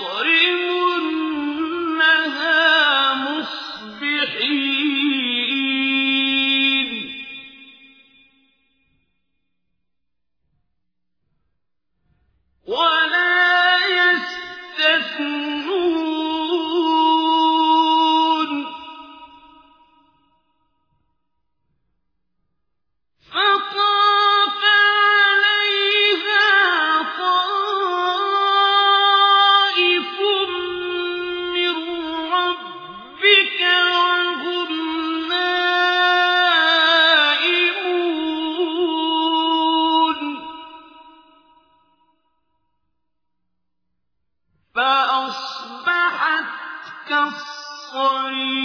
صريح فأصبحت كالصريم.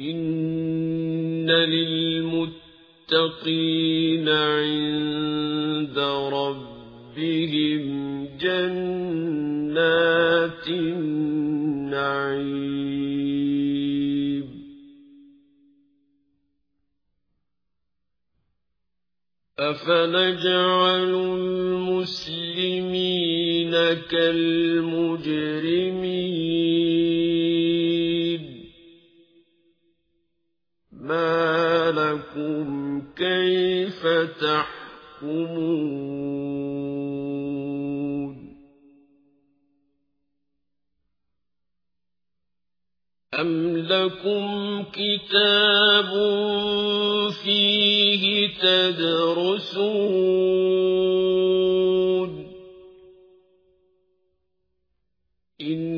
إن للمتقين عند ربهم جنات النعيم أفنجعل المسلمين كالمجرمين ما لكم كيف تحكمون أم لكم كتاب فيه تدرسون إن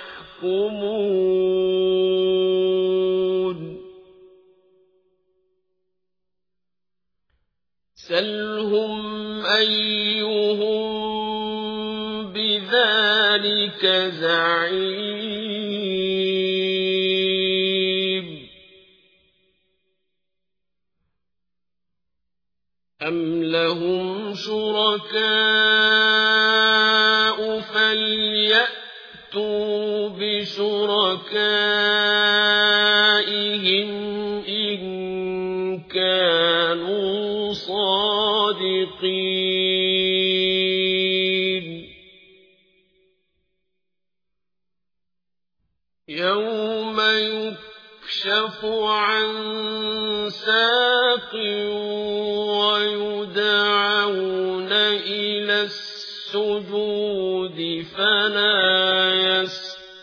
تحكمون سلهم أيهم بذلك زعيم. أم لهم شركاء فليأتوا بشركائهم إن كانوا صادقين. يوم يكشف عن ساق ويدعون إلى السجود فلا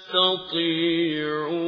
يستطيعون